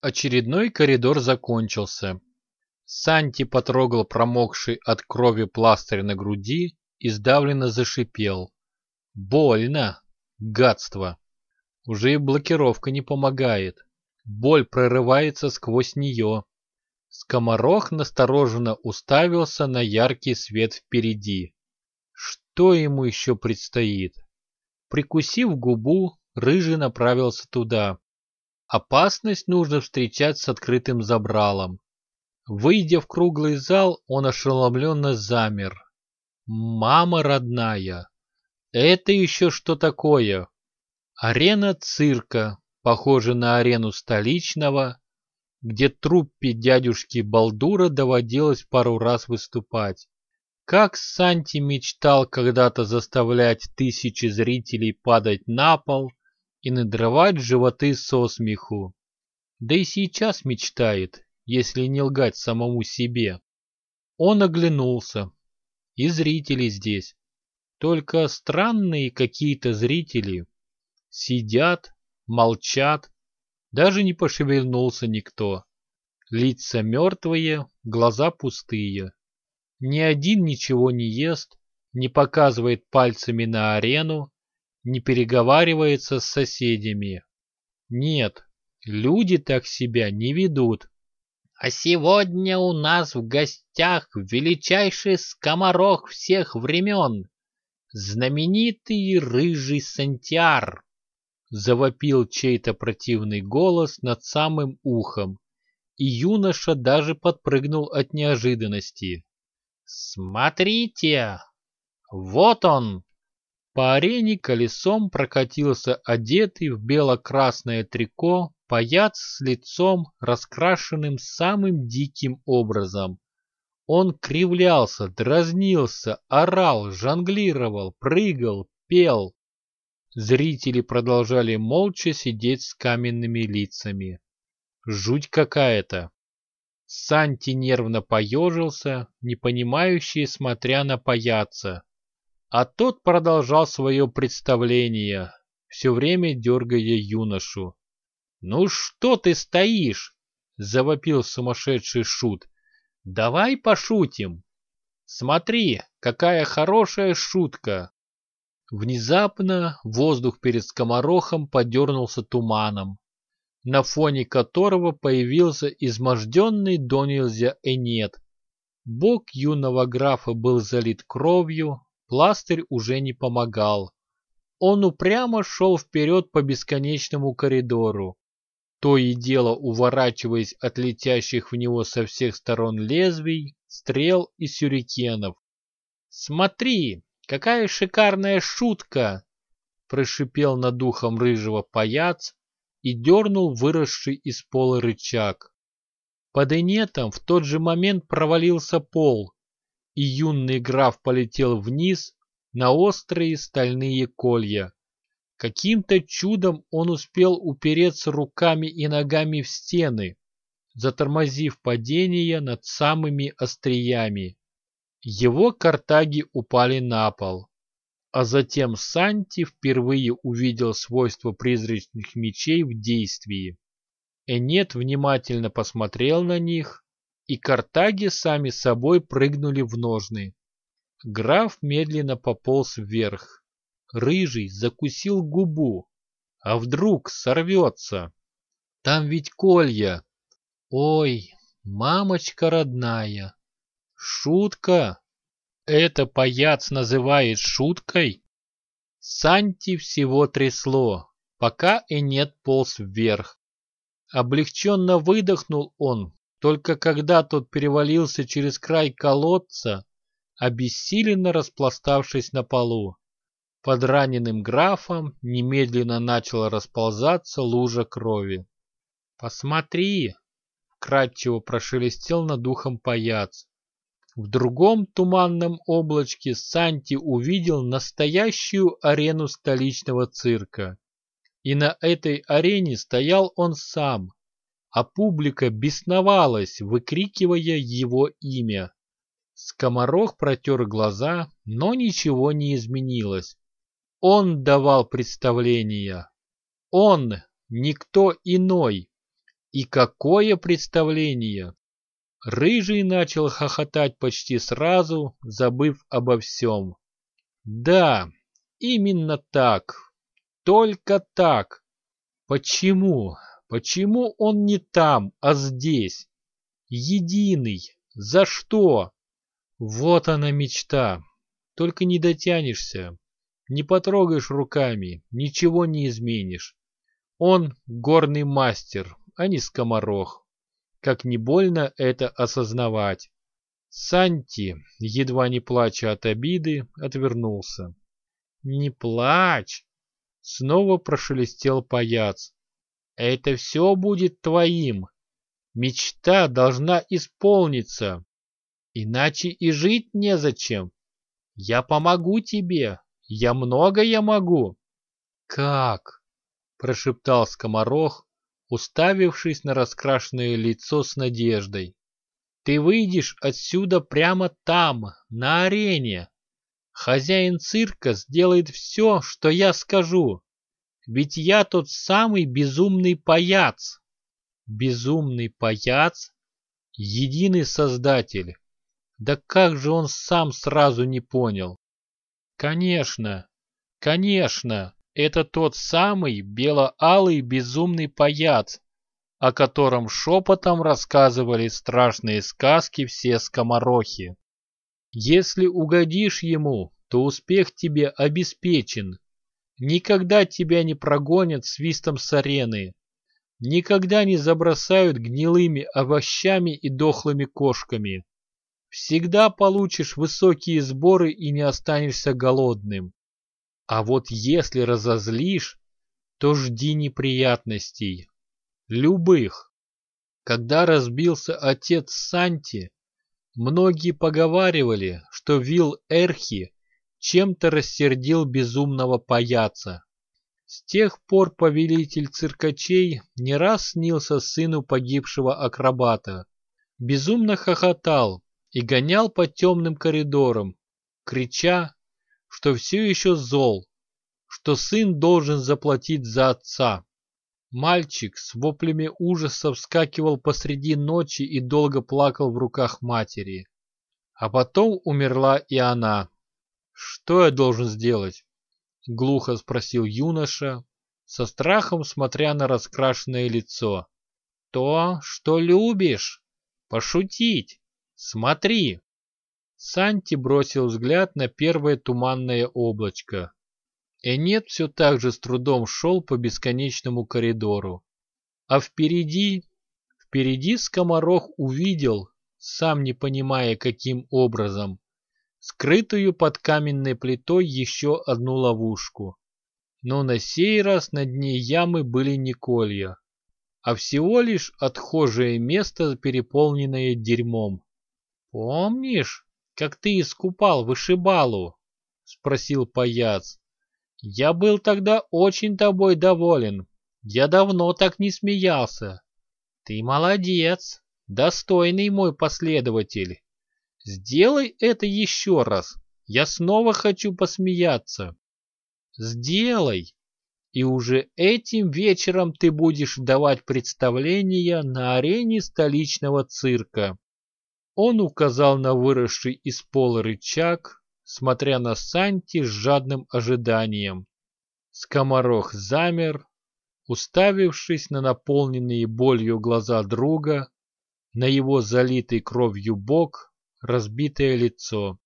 Очередной коридор закончился. Санти потрогал промокший от крови пластырь на груди и сдавленно зашипел. Больно, гадство. Уже и блокировка не помогает. Боль прорывается сквозь нее. Скоморох настороженно уставился на яркий свет впереди. Что ему еще предстоит? Прикусив губу, Рыжий направился туда. Опасность нужно встречать с открытым забралом. Выйдя в круглый зал, он ошеломленно замер. Мама родная! Это еще что такое? Арена цирка, похожа на арену столичного, где труппе дядюшки Балдура доводилось пару раз выступать. Как Санти мечтал когда-то заставлять тысячи зрителей падать на пол и надрывать животы со смеху. Да и сейчас мечтает, если не лгать самому себе. Он оглянулся. И зрители здесь. Только странные какие-то зрители. Сидят, молчат, даже не пошевельнулся никто. Лица мертвые, глаза пустые. Ни один ничего не ест, не показывает пальцами на арену, не переговаривается с соседями. Нет, люди так себя не ведут. А сегодня у нас в гостях величайший скоморох всех времен, знаменитый рыжий Сантьяр. Завопил чей-то противный голос над самым ухом, и юноша даже подпрыгнул от неожиданности. «Смотрите! Вот он!» По арене колесом прокатился одетый в бело-красное трико паяц с лицом, раскрашенным самым диким образом. Он кривлялся, дразнился, орал, жонглировал, прыгал, пел. Зрители продолжали молча сидеть с каменными лицами. Жуть какая-то. Санти нервно поежился, непонимающий, смотря на паяца. А тот продолжал свое представление, все время дергая юношу. «Ну что ты стоишь?» — завопил сумасшедший шут. «Давай пошутим. Смотри, какая хорошая шутка!» Внезапно воздух перед скоморохом подернулся туманом на фоне которого появился изможденный до нельзя Энет. Бок юного графа был залит кровью, пластырь уже не помогал. Он упрямо шел вперед по бесконечному коридору, то и дело уворачиваясь от летящих в него со всех сторон лезвий, стрел и сюрикенов. «Смотри, какая шикарная шутка!» прошипел над духом рыжего паяц, и дернул выросший из пола рычаг. Под инетом в тот же момент провалился пол, и юный граф полетел вниз на острые стальные колья. Каким-то чудом он успел упереться руками и ногами в стены, затормозив падение над самыми остриями. Его картаги упали на пол. А затем Санти впервые увидел свойства призрачных мечей в действии. Энет внимательно посмотрел на них, и картаги сами собой прыгнули в ножны. Граф медленно пополз вверх. Рыжий закусил губу. А вдруг сорвется? Там ведь колья. Ой, мамочка родная. Шутка. Это паяц называет шуткой? Санти всего трясло, пока и нет полз вверх. Облегченно выдохнул он, только когда тот перевалился через край колодца, обессиленно распластавшись на полу. Под раненым графом немедленно начала расползаться лужа крови. «Посмотри!» — вкратчиво прошелестел над духом паяц. В другом туманном облачке Санти увидел настоящую арену столичного цирка. И на этой арене стоял он сам, а публика бесновалась, выкрикивая его имя. Скоморох протер глаза, но ничего не изменилось. Он давал представление. Он, никто иной. И какое представление! Рыжий начал хохотать почти сразу, забыв обо всем. Да, именно так. Только так. Почему? Почему он не там, а здесь? Единый. За что? Вот она мечта. Только не дотянешься. Не потрогаешь руками, ничего не изменишь. Он горный мастер, а не скоморох. Как не больно это осознавать. Санти, едва не плача от обиды, отвернулся. «Не плачь!» Снова прошелестел паяц. «Это все будет твоим. Мечта должна исполниться. Иначе и жить незачем. Я помогу тебе. Я многое могу». «Как?» — прошептал скоморох, уставившись на раскрашенное лицо с надеждой. «Ты выйдешь отсюда прямо там, на арене. Хозяин цирка сделает все, что я скажу. Ведь я тот самый безумный паяц». «Безумный паяц? Единый создатель? Да как же он сам сразу не понял?» «Конечно, конечно!» Это тот самый бело-алый безумный паяц, о котором шепотом рассказывали страшные сказки все скоморохи. Если угодишь ему, то успех тебе обеспечен. Никогда тебя не прогонят свистом с арены. Никогда не забросают гнилыми овощами и дохлыми кошками. Всегда получишь высокие сборы и не останешься голодным. А вот если разозлишь, то жди неприятностей. Любых. Когда разбился отец Санти, многие поговаривали, что Вил Эрхи чем-то рассердил безумного паяца. С тех пор повелитель циркачей не раз снился сыну погибшего акробата. Безумно хохотал и гонял по темным коридорам, крича что все еще зол, что сын должен заплатить за отца. Мальчик с воплями ужаса вскакивал посреди ночи и долго плакал в руках матери. А потом умерла и она. «Что я должен сделать?» — глухо спросил юноша, со страхом смотря на раскрашенное лицо. «То, что любишь. Пошутить. Смотри!» Санти бросил взгляд на первое туманное облачко. Энет все так же с трудом шел по бесконечному коридору. А впереди, впереди скоморох увидел, сам не понимая каким образом, скрытую под каменной плитой еще одну ловушку. Но на сей раз на дне ямы были не колья, а всего лишь отхожее место, переполненное дерьмом. «Помнишь?» как ты искупал вышибалу?» — спросил паяц. «Я был тогда очень тобой доволен. Я давно так не смеялся. Ты молодец, достойный мой последователь. Сделай это еще раз. Я снова хочу посмеяться. Сделай, и уже этим вечером ты будешь давать представления на арене столичного цирка. Он указал на выросший из пола рычаг, смотря на Санти с жадным ожиданием. Скоморох замер, уставившись на наполненные болью глаза друга, на его залитый кровью бок, разбитое лицо.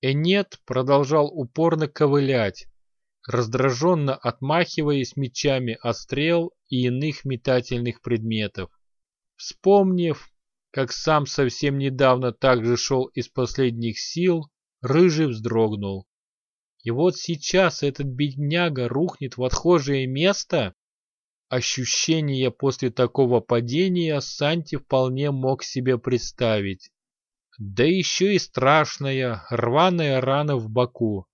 Энет продолжал упорно ковылять, раздраженно отмахиваясь мечами от стрел и иных метательных предметов. Вспомнив, как сам совсем недавно также шел из последних сил, Рыжий вздрогнул. И вот сейчас этот бедняга рухнет в отхожее место? Ощущение после такого падения Санти вполне мог себе представить. Да еще и страшная, рваная рана в боку.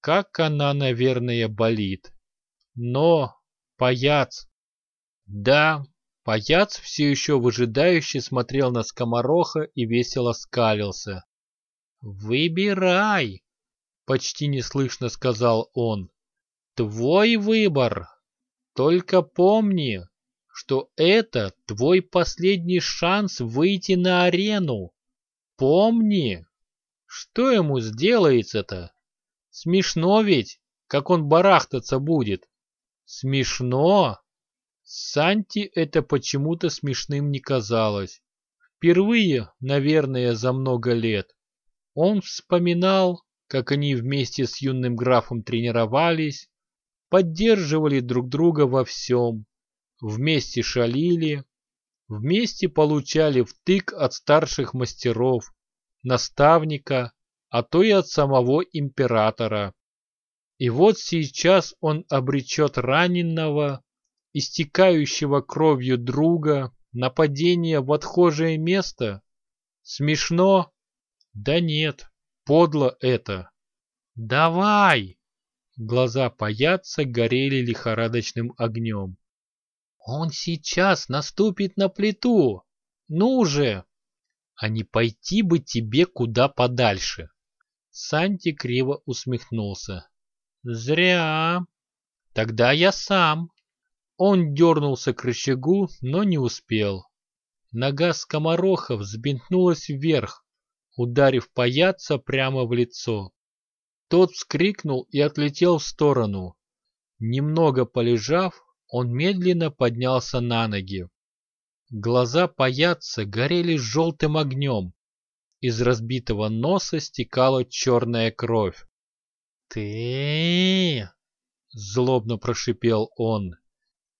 Как она, наверное, болит. Но, паяц. Да, Паяц все еще выжидающе смотрел на скомороха и весело скалился. «Выбирай!» — почти неслышно сказал он. «Твой выбор! Только помни, что это твой последний шанс выйти на арену. Помни, что ему сделается-то? Смешно ведь, как он барахтаться будет. Смешно? Санти это почему-то смешным не казалось. Впервые, наверное, за много лет. Он вспоминал, как они вместе с юным графом тренировались, поддерживали друг друга во всем, вместе шалили, вместе получали втык от старших мастеров, наставника, а то и от самого императора. И вот сейчас он обречет раненого, истекающего кровью друга, нападение в отхожее место? Смешно? Да нет, подло это. Давай! Глаза паяца горели лихорадочным огнем. Он сейчас наступит на плиту. Ну же! А не пойти бы тебе куда подальше. Санти криво усмехнулся. Зря. Тогда я сам. Он дернулся к рычагу, но не успел. Нога скомороха взбинтнулась вверх, ударив паяца прямо в лицо. Тот вскрикнул и отлетел в сторону. Немного полежав, он медленно поднялся на ноги. Глаза паяца горели желтым огнем. Из разбитого носа стекала черная кровь. «Ты...» — злобно прошипел он.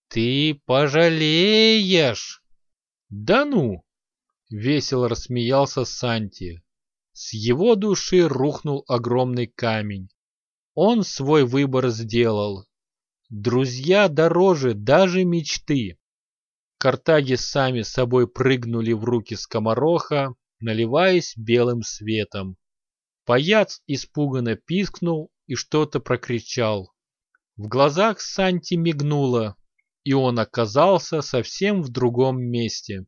«Ты пожалеешь!» «Да ну!» — весело рассмеялся Санти. С его души рухнул огромный камень. Он свой выбор сделал. Друзья дороже даже мечты. Картаги сами собой прыгнули в руки скомороха, наливаясь белым светом. Паяц испуганно пискнул и что-то прокричал. В глазах Санти мигнуло, и он оказался совсем в другом месте.